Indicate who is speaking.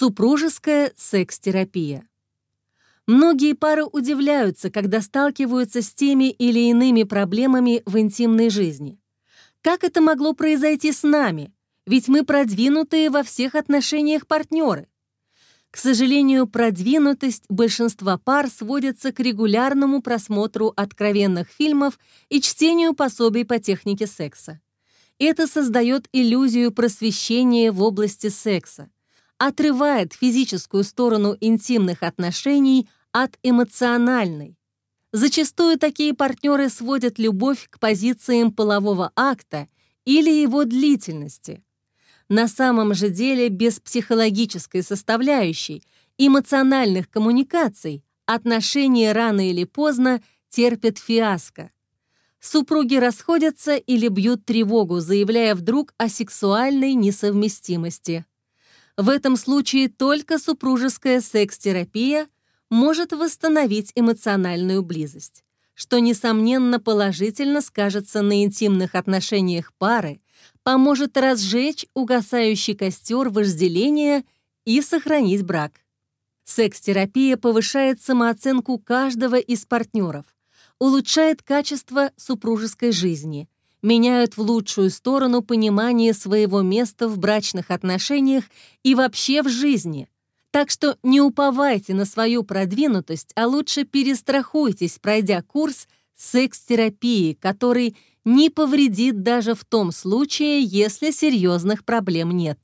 Speaker 1: Супружеская секс-терапия. Многие пары удивляются, когда сталкиваются с теми или иными проблемами в интимной жизни. Как это могло произойти с нами? Ведь мы продвинутые во всех отношениях партнеры. К сожалению, продвинутость большинства пар сводится к регулярному просмотру откровенных фильмов и чтению пособий по технике секса. Это создает иллюзию просвещения в области секса отрывает физическую сторону интимных отношений от эмоциональной. Зачастую такие партнеры сводят любовь к позициям полового акта или его длительности. На самом же деле без психологической составляющей, эмоциональных коммуникаций отношения рано или поздно терпят фиаско. Супруги расходятся или бьют тревогу, заявляя вдруг о сексуальной несовместимости. В этом случае только супружеская секс-терапия может восстановить эмоциональную близость, что, несомненно, положительно скажется на интимных отношениях пары, поможет разжечь угасающий костер вожделения и сохранить брак. Секс-терапия повышает самооценку каждого из партнеров, улучшает качество супружеской жизни – меняют в лучшую сторону понимание своего места в брачных отношениях и вообще в жизни. Так что не уповайте на свою продвинутость, а лучше перестрахуйтесь, пройдя курс секс-терапии, который не повредит даже в том случае, если серьезных проблем нет.